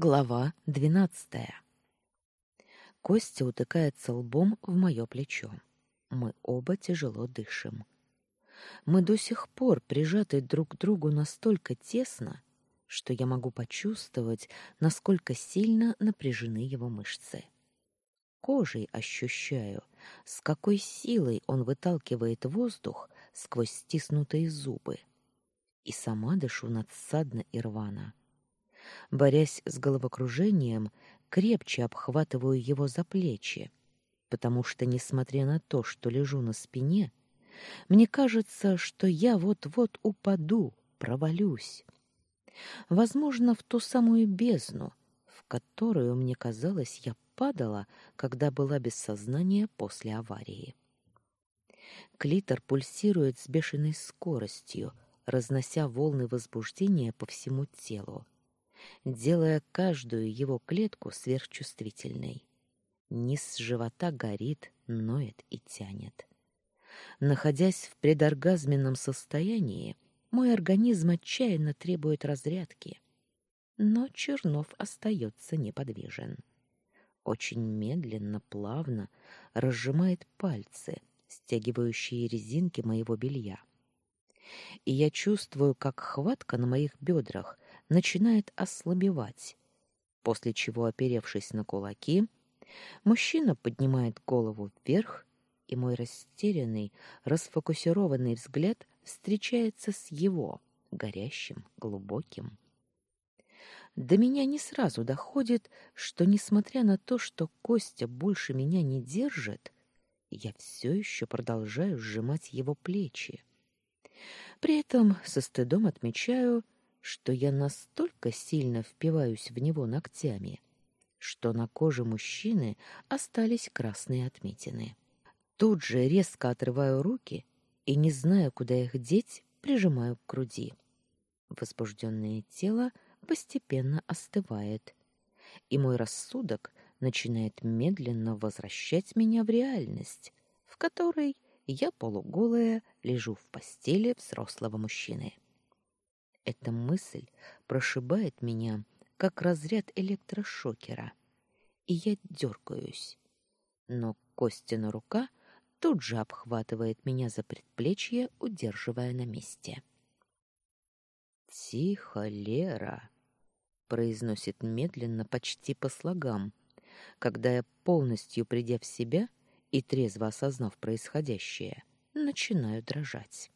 Глава двенадцатая. Костя утыкается лбом в мое плечо. Мы оба тяжело дышим. Мы до сих пор прижаты друг к другу настолько тесно, что я могу почувствовать, насколько сильно напряжены его мышцы. Кожей ощущаю, с какой силой он выталкивает воздух сквозь стиснутые зубы. И сама дышу надсадно и рвано. Борясь с головокружением, крепче обхватываю его за плечи, потому что, несмотря на то, что лежу на спине, мне кажется, что я вот-вот упаду, провалюсь. Возможно, в ту самую бездну, в которую, мне казалось, я падала, когда была без сознания после аварии. Клитор пульсирует с бешеной скоростью, разнося волны возбуждения по всему телу делая каждую его клетку сверхчувствительной. Низ живота горит, ноет и тянет. Находясь в предоргазменном состоянии, мой организм отчаянно требует разрядки. Но Чернов остается неподвижен. Очень медленно, плавно разжимает пальцы, стягивающие резинки моего белья. И я чувствую, как хватка на моих бедрах начинает ослабевать, после чего, оперевшись на кулаки, мужчина поднимает голову вверх, и мой растерянный, расфокусированный взгляд встречается с его, горящим, глубоким. До меня не сразу доходит, что, несмотря на то, что Костя больше меня не держит, я все еще продолжаю сжимать его плечи. При этом со стыдом отмечаю, что я настолько сильно впиваюсь в него ногтями, что на коже мужчины остались красные отметины. Тут же резко отрываю руки и, не зная, куда их деть, прижимаю к груди. Возбужденное тело постепенно остывает, и мой рассудок начинает медленно возвращать меня в реальность, в которой я полуголая лежу в постели взрослого мужчины. Эта мысль прошибает меня, как разряд электрошокера, и я дергаюсь. Но Костина рука тут же обхватывает меня за предплечье, удерживая на месте. «Тихо, Лера!» — произносит медленно, почти по слогам, когда я, полностью придя в себя и трезво осознав происходящее, начинаю дрожать.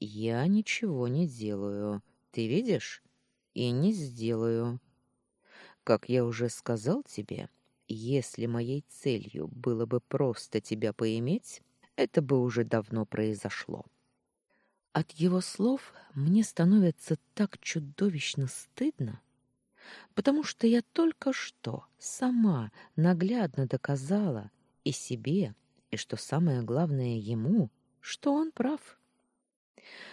Я ничего не делаю. Ты видишь? И не сделаю. Как я уже сказал тебе, если моей целью было бы просто тебя поиметь, это бы уже давно произошло. От его слов мне становится так чудовищно стыдно, потому что я только что сама наглядно доказала и себе, и что самое главное ему, что он прав.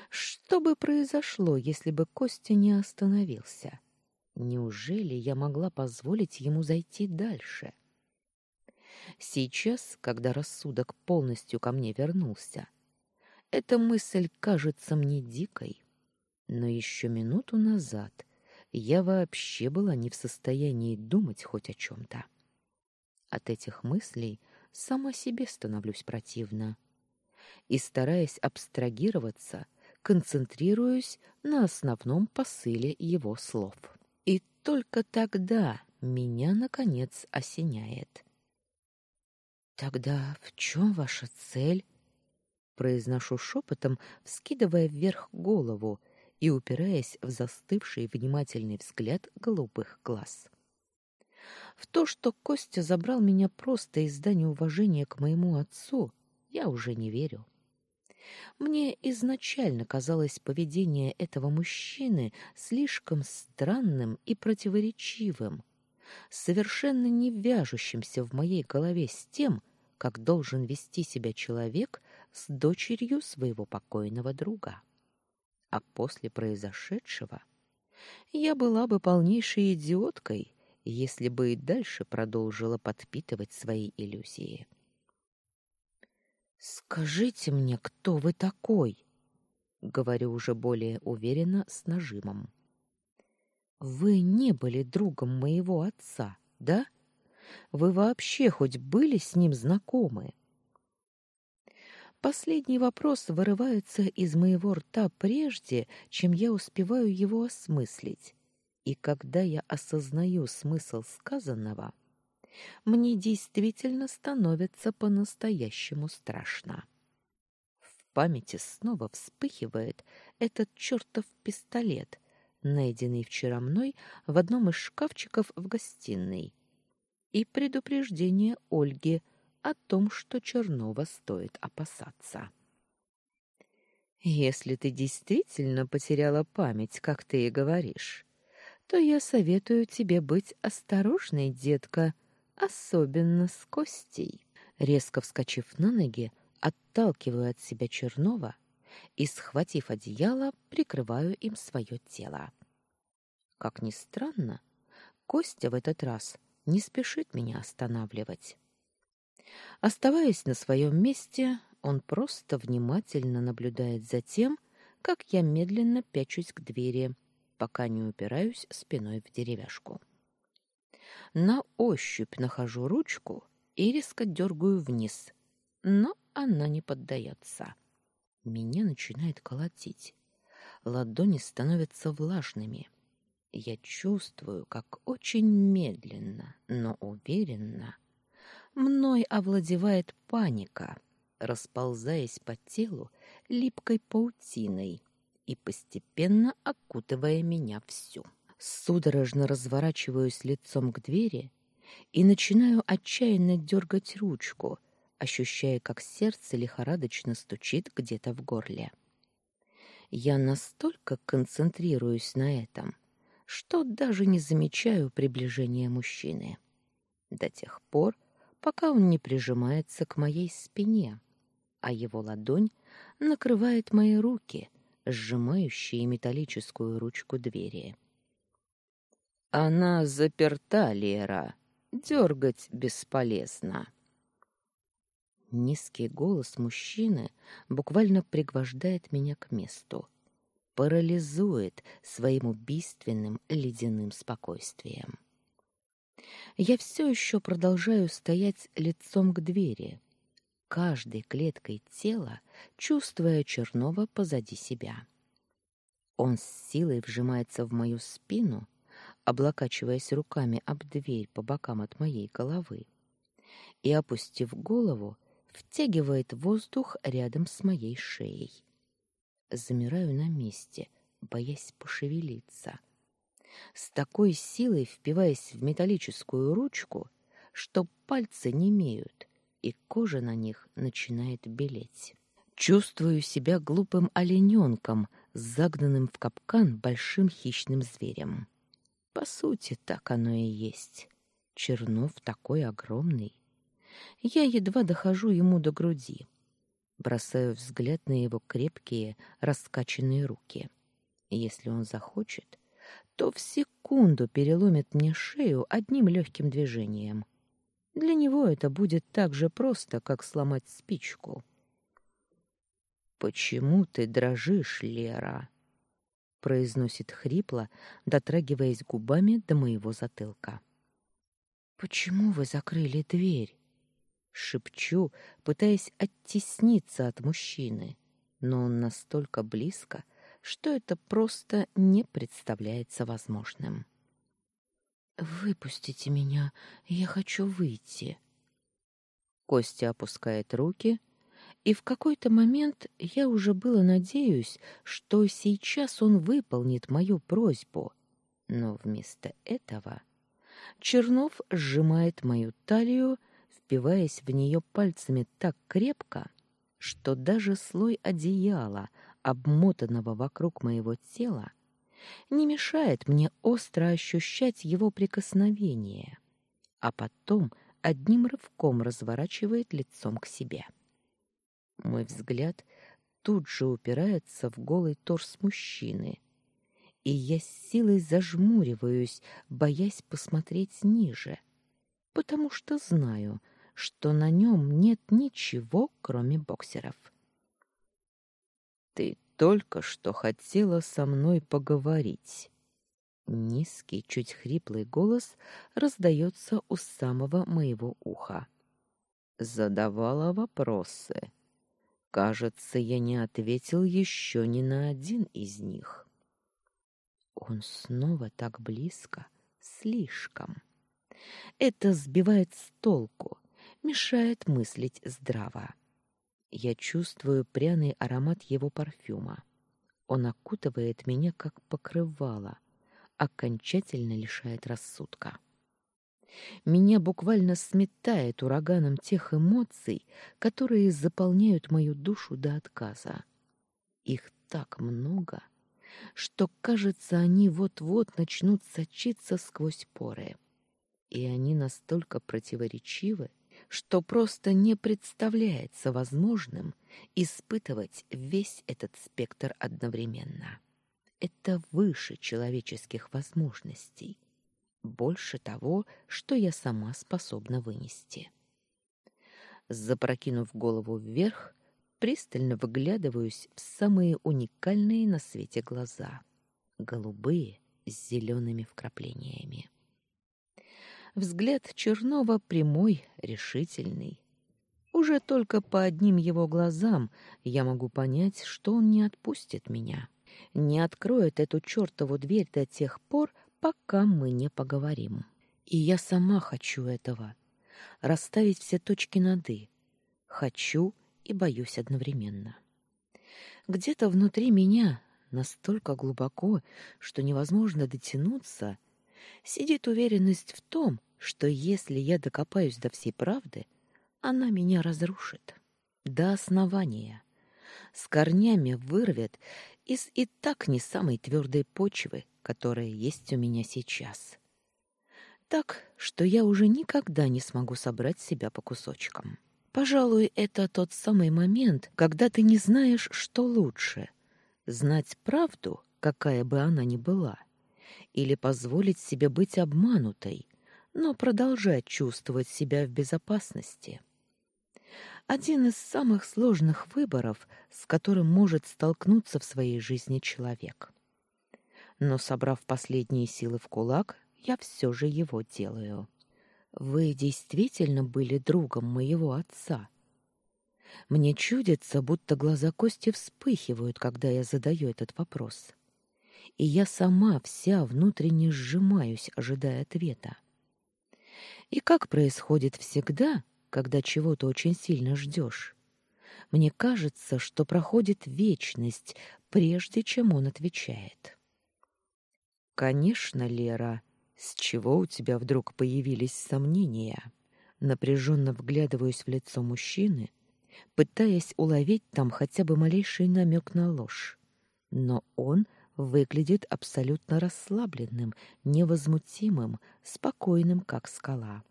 Что бы произошло, если бы Костя не остановился? Неужели я могла позволить ему зайти дальше? Сейчас, когда рассудок полностью ко мне вернулся, эта мысль кажется мне дикой. Но еще минуту назад я вообще была не в состоянии думать хоть о чем-то. От этих мыслей сама себе становлюсь противна. И, стараясь абстрагироваться, концентрируюсь на основном посыле его слов. И только тогда меня, наконец, осеняет. «Тогда в чем ваша цель?» Произношу шепотом, вскидывая вверх голову и упираясь в застывший внимательный взгляд голубых глаз. В то, что Костя забрал меня просто из-за неуважения к моему отцу, я уже не верю. Мне изначально казалось поведение этого мужчины слишком странным и противоречивым, совершенно не вяжущимся в моей голове с тем, как должен вести себя человек с дочерью своего покойного друга. А после произошедшего я была бы полнейшей идиоткой, если бы и дальше продолжила подпитывать свои иллюзии. Скажите мне, кто вы такой? говорю уже более уверенно с нажимом. Вы не были другом моего отца, да? Вы вообще хоть были с ним знакомы? Последний вопрос вырывается из моего рта прежде, чем я успеваю его осмыслить. И когда я осознаю смысл сказанного, мне действительно становится по-настоящему страшно. В памяти снова вспыхивает этот чертов пистолет, найденный вчера мной в одном из шкафчиков в гостиной, и предупреждение Ольги о том, что Чернова стоит опасаться. Если ты действительно потеряла память, как ты и говоришь, то я советую тебе быть осторожной, детка, особенно с Костей. Резко вскочив на ноги, отталкиваю от себя Чернова и, схватив одеяло, прикрываю им свое тело. Как ни странно, Костя в этот раз не спешит меня останавливать. Оставаясь на своем месте, он просто внимательно наблюдает за тем, как я медленно пячусь к двери, пока не упираюсь спиной в деревяшку. На ощупь нахожу ручку и резко дергаю вниз, но она не поддается. Меня начинает колотить. Ладони становятся влажными. Я чувствую, как очень медленно, но уверенно мной овладевает паника, расползаясь по телу липкой паутиной и постепенно окутывая меня всю. Судорожно разворачиваюсь лицом к двери и начинаю отчаянно дергать ручку, ощущая, как сердце лихорадочно стучит где-то в горле. Я настолько концентрируюсь на этом, что даже не замечаю приближения мужчины. До тех пор, пока он не прижимается к моей спине, а его ладонь накрывает мои руки, сжимающие металлическую ручку двери. «Она заперта, Лера. Дергать бесполезно». Низкий голос мужчины буквально пригвождает меня к месту парализует своим убийственным ледяным спокойствием. Я все еще продолжаю стоять лицом к двери, каждой клеткой тела чувствуя Чернова позади себя. Он с силой вжимается в мою спину, облокачиваясь руками об дверь по бокам от моей головы, и, опустив голову, втягивает воздух рядом с моей шеей замираю на месте, боясь пошевелиться. С такой силой впиваясь в металлическую ручку, что пальцы немеют, и кожа на них начинает белеть. Чувствую себя глупым олененком, загнанным в капкан большим хищным зверем. По сути, так оно и есть. Чернов такой огромный. Я едва дохожу ему до груди. Бросаю взгляд на его крепкие, раскачанные руки. Если он захочет, то в секунду переломит мне шею одним легким движением. Для него это будет так же просто, как сломать спичку. «Почему ты дрожишь, Лера?» — произносит хрипло, дотрагиваясь губами до моего затылка. «Почему вы закрыли дверь?» шепчу, пытаясь оттесниться от мужчины, но он настолько близко, что это просто не представляется возможным. Выпустите меня, я хочу выйти. Костя опускает руки, и в какой-то момент я уже было надеюсь, что сейчас он выполнит мою просьбу, но вместо этого Чернов сжимает мою талию впиваясь в нее пальцами так крепко, что даже слой одеяла, обмотанного вокруг моего тела, не мешает мне остро ощущать его прикосновение, а потом одним рывком разворачивает лицом к себе. Мой взгляд тут же упирается в голый торс мужчины, и я с силой зажмуриваюсь, боясь посмотреть ниже, потому что знаю — что на нем нет ничего, кроме боксеров. «Ты только что хотела со мной поговорить», Низкий, чуть хриплый голос раздается у самого моего уха. Задавала вопросы. Кажется, я не ответил еще ни на один из них. Он снова так близко, слишком. Это сбивает с толку, мешает мыслить здраво. Я чувствую пряный аромат его парфюма. Он окутывает меня как покрывало, окончательно лишает рассудка. Меня буквально сметает ураганом тех эмоций, которые заполняют мою душу до отказа. Их так много, что, кажется, они вот-вот начнут сочиться сквозь поры. И они настолько противоречивы, что просто не представляется возможным испытывать весь этот спектр одновременно. Это выше человеческих возможностей, больше того, что я сама способна вынести. Запрокинув голову вверх, пристально выглядываюсь в самые уникальные на свете глаза, голубые с зелеными вкраплениями. Взгляд Чернова прямой, решительный. Уже только по одним его глазам я могу понять, что он не отпустит меня, не откроет эту чертову дверь до тех пор, пока мы не поговорим. И я сама хочу этого. Расставить все точки над «и». Хочу и боюсь одновременно. Где-то внутри меня, настолько глубоко, что невозможно дотянуться, сидит уверенность в том, что если я докопаюсь до всей правды, она меня разрушит до основания, с корнями вырвет из и так не самой твердой почвы, которая есть у меня сейчас. Так, что я уже никогда не смогу собрать себя по кусочкам. Пожалуй, это тот самый момент, когда ты не знаешь, что лучше — знать правду, какая бы она ни была, или позволить себе быть обманутой, но продолжать чувствовать себя в безопасности. Один из самых сложных выборов, с которым может столкнуться в своей жизни человек. Но, собрав последние силы в кулак, я все же его делаю. Вы действительно были другом моего отца. Мне чудится, будто глаза Кости вспыхивают, когда я задаю этот вопрос. И я сама вся внутренне сжимаюсь, ожидая ответа. И как происходит всегда, когда чего-то очень сильно ждешь. Мне кажется, что проходит вечность, прежде чем он отвечает. Конечно, Лера, с чего у тебя вдруг появились сомнения? Напряженно вглядываюсь в лицо мужчины, пытаясь уловить там хотя бы малейший намек на ложь. Но он выглядит абсолютно расслабленным, невозмутимым, спокойным, как скала.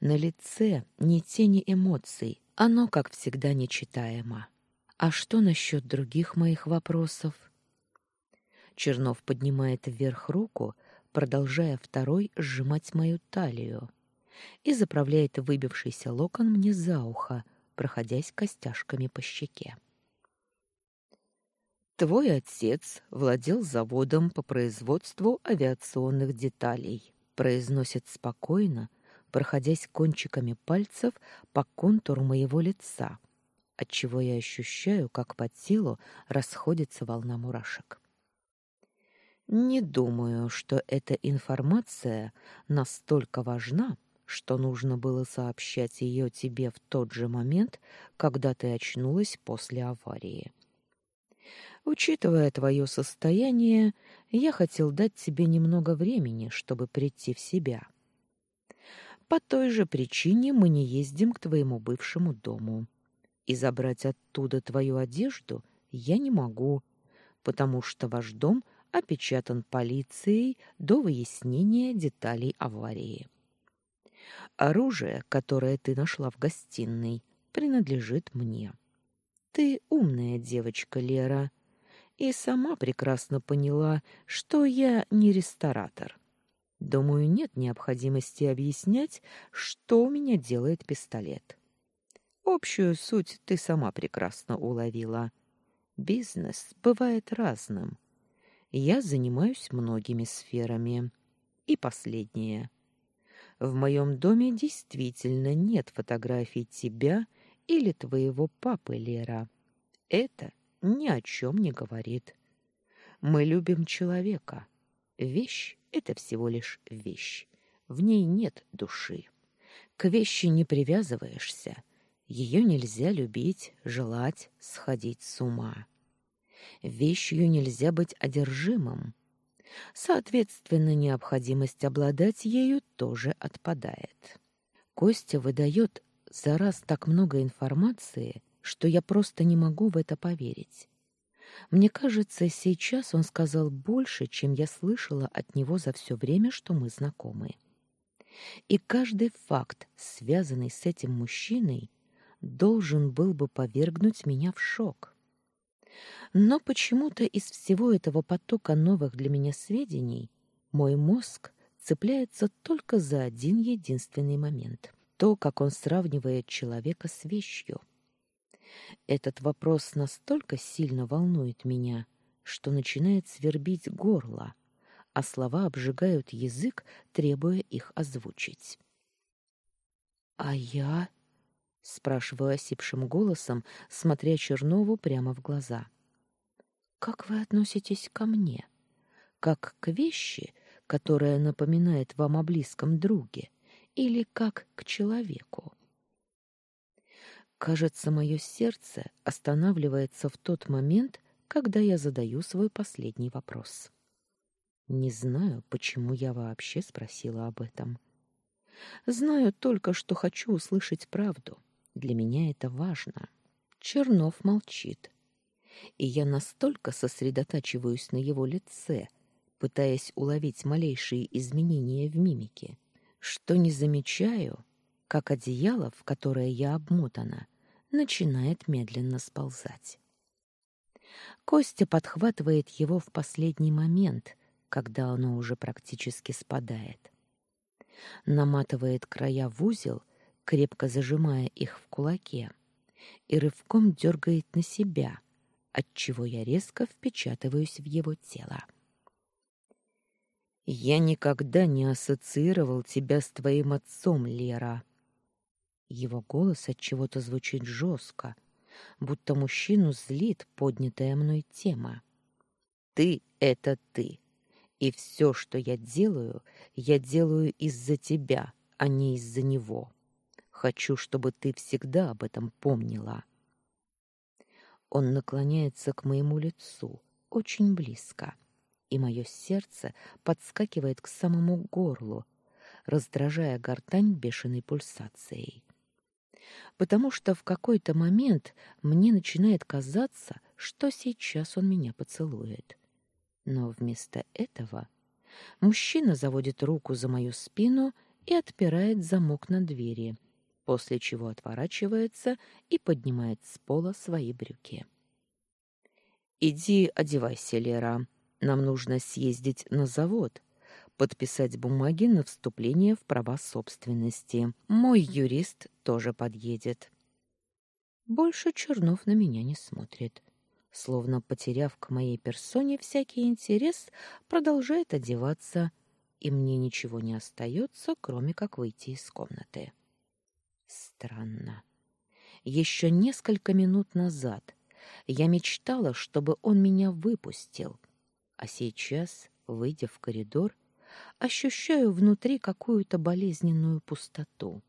На лице ни тени эмоций, оно, как всегда, нечитаемо. А что насчет других моих вопросов? Чернов поднимает вверх руку, продолжая второй сжимать мою талию, и заправляет выбившийся локон мне за ухо, проходясь костяшками по щеке. Твой отец владел заводом по производству авиационных деталей, произносит спокойно, проходясь кончиками пальцев по контуру моего лица, отчего я ощущаю, как по телу расходится волна мурашек. Не думаю, что эта информация настолько важна, что нужно было сообщать ее тебе в тот же момент, когда ты очнулась после аварии. Учитывая твое состояние, я хотел дать тебе немного времени, чтобы прийти в себя. По той же причине мы не ездим к твоему бывшему дому. И забрать оттуда твою одежду я не могу, потому что ваш дом опечатан полицией до выяснения деталей аварии. Оружие, которое ты нашла в гостиной, принадлежит мне. Ты умная девочка, Лера, и сама прекрасно поняла, что я не ресторатор. Думаю, нет необходимости объяснять, что у меня делает пистолет. Общую суть ты сама прекрасно уловила. Бизнес бывает разным. Я занимаюсь многими сферами. И последнее. В моем доме действительно нет фотографий тебя или твоего папы, Лера. Это ни о чем не говорит. Мы любим человека. Вещь — это всего лишь вещь. В ней нет души. К вещи не привязываешься. Ее нельзя любить, желать, сходить с ума. Вещью нельзя быть одержимым. Соответственно, необходимость обладать ею тоже отпадает. Костя выдает за раз так много информации, что я просто не могу в это поверить. Мне кажется, сейчас он сказал больше, чем я слышала от него за все время, что мы знакомы. И каждый факт, связанный с этим мужчиной, должен был бы повергнуть меня в шок. Но почему-то из всего этого потока новых для меня сведений мой мозг цепляется только за один единственный момент — то, как он сравнивает человека с вещью. Этот вопрос настолько сильно волнует меня, что начинает свербить горло, а слова обжигают язык, требуя их озвучить. «А я?» — спрашиваю осипшим голосом, смотря Чернову прямо в глаза. «Как вы относитесь ко мне? Как к вещи, которая напоминает вам о близком друге, или как к человеку?» Кажется, мое сердце останавливается в тот момент, когда я задаю свой последний вопрос. Не знаю, почему я вообще спросила об этом. Знаю только, что хочу услышать правду. Для меня это важно. Чернов молчит. И я настолько сосредотачиваюсь на его лице, пытаясь уловить малейшие изменения в мимике, что не замечаю, как одеяло, в которое я обмотана, начинает медленно сползать. Костя подхватывает его в последний момент, когда оно уже практически спадает. Наматывает края в узел, крепко зажимая их в кулаке, и рывком дергает на себя, отчего я резко впечатываюсь в его тело. «Я никогда не ассоциировал тебя с твоим отцом, Лера», его голос от чего-то звучит жестко, будто мужчину злит поднятая мной тема. Ты это ты. И все, что я делаю, я делаю из-за тебя, а не из-за него. Хочу, чтобы ты всегда об этом помнила. Он наклоняется к моему лицу, очень близко, и мое сердце подскакивает к самому горлу, раздражая гортань бешеной пульсацией потому что в какой-то момент мне начинает казаться, что сейчас он меня поцелует. Но вместо этого мужчина заводит руку за мою спину и отпирает замок на двери, после чего отворачивается и поднимает с пола свои брюки. «Иди одевайся, Лера. Нам нужно съездить на завод, подписать бумаги на вступление в права собственности. Мой юрист тоже подъедет. Больше Чернов на меня не смотрит. Словно потеряв к моей персоне всякий интерес, продолжает одеваться, и мне ничего не остается, кроме как выйти из комнаты. Странно. Еще несколько минут назад я мечтала, чтобы он меня выпустил, а сейчас, выйдя в коридор, ощущаю внутри какую-то болезненную пустоту.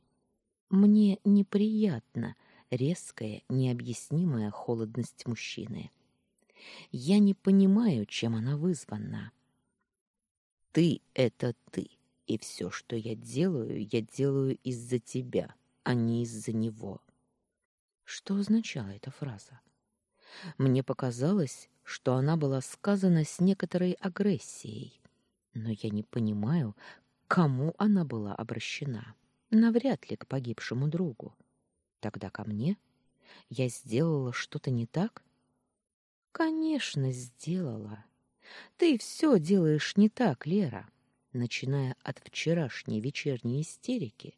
Мне неприятно резкая, необъяснимая холодность мужчины. Я не понимаю, чем она вызвана. Ты — это ты, и все, что я делаю, я делаю из-за тебя, а не из-за него. Что означала эта фраза? Мне показалось, что она была сказана с некоторой агрессией, но я не понимаю, кому она была обращена. Навряд ли к погибшему другу. Тогда ко мне? Я сделала что-то не так? Конечно, сделала. Ты все делаешь не так, Лера, начиная от вчерашней вечерней истерики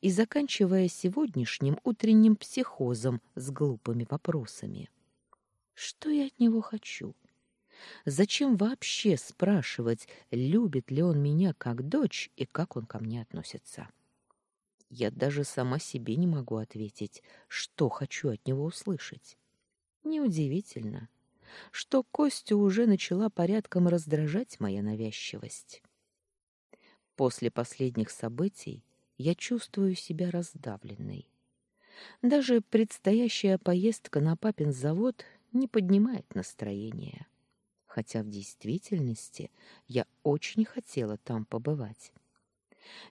и заканчивая сегодняшним утренним психозом с глупыми вопросами. Что я от него хочу? Зачем вообще спрашивать, любит ли он меня как дочь и как он ко мне относится? Я даже сама себе не могу ответить, что хочу от него услышать. Неудивительно, что Костю уже начала порядком раздражать моя навязчивость. После последних событий я чувствую себя раздавленной. Даже предстоящая поездка на папин завод не поднимает настроение, хотя в действительности я очень хотела там побывать.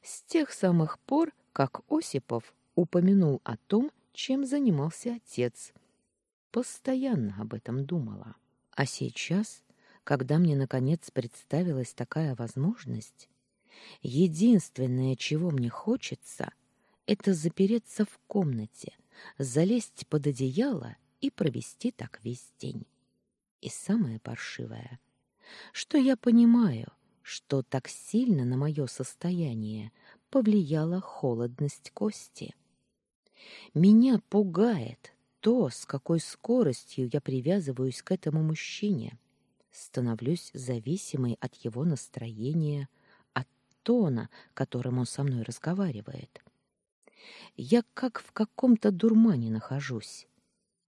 С тех самых пор, как Осипов упомянул о том, чем занимался отец, постоянно об этом думала. А сейчас, когда мне наконец представилась такая возможность, единственное, чего мне хочется, это запереться в комнате, залезть под одеяло и провести так весь день. И самое паршивое, что я понимаю, что так сильно на мое состояние повлияла холодность кости. Меня пугает то, с какой скоростью я привязываюсь к этому мужчине, становлюсь зависимой от его настроения, тона, которым он со мной разговаривает. Я как в каком-то дурмане нахожусь.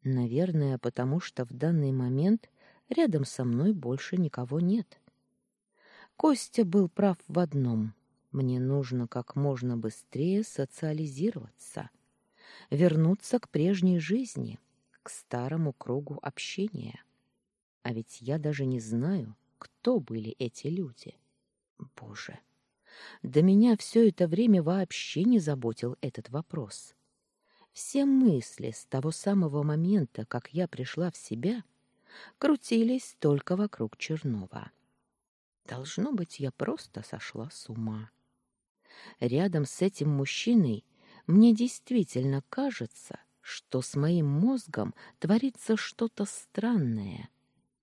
Наверное, потому что в данный момент рядом со мной больше никого нет. Костя был прав в одном. Мне нужно как можно быстрее социализироваться, вернуться к прежней жизни, к старому кругу общения. А ведь я даже не знаю, кто были эти люди. Боже, до меня все это время вообще не заботил этот вопрос. Все мысли с того самого момента, как я пришла в себя, крутились только вокруг Чернова. Должно быть, я просто сошла с ума. Рядом с этим мужчиной мне действительно кажется, что с моим мозгом творится что-то странное.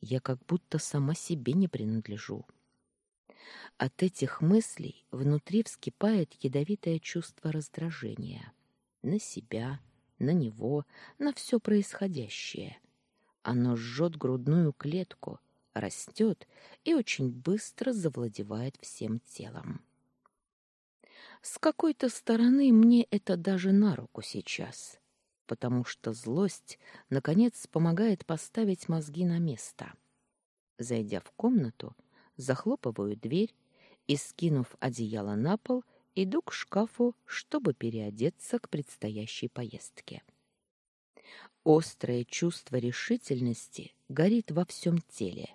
Я как будто сама себе не принадлежу. От этих мыслей внутри вскипает ядовитое чувство раздражения. На себя, на него, на все происходящее. Оно жжет грудную клетку, растет и очень быстро завладевает всем телом. С какой-то стороны мне это даже на руку сейчас, потому что злость, наконец, помогает поставить мозги на место. Зайдя в комнату, захлопываю дверь и, скинув одеяло на пол, иду к шкафу, чтобы переодеться к предстоящей поездке. Острое чувство решительности горит во всем теле,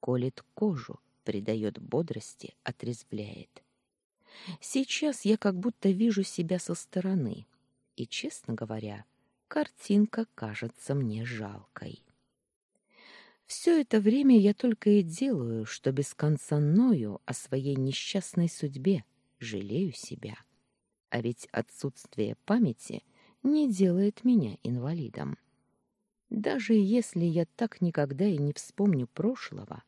колет кожу, придает бодрости, отрезвляет. Сейчас я как будто вижу себя со стороны, и, честно говоря, картинка кажется мне жалкой. Все это время я только и делаю, что без конца ною о своей несчастной судьбе, жалею себя. А ведь отсутствие памяти не делает меня инвалидом. Даже если я так никогда и не вспомню прошлого,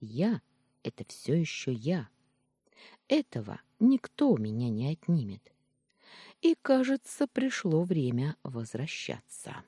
я — это все еще я. Этого никто у меня не отнимет. И, кажется, пришло время возвращаться.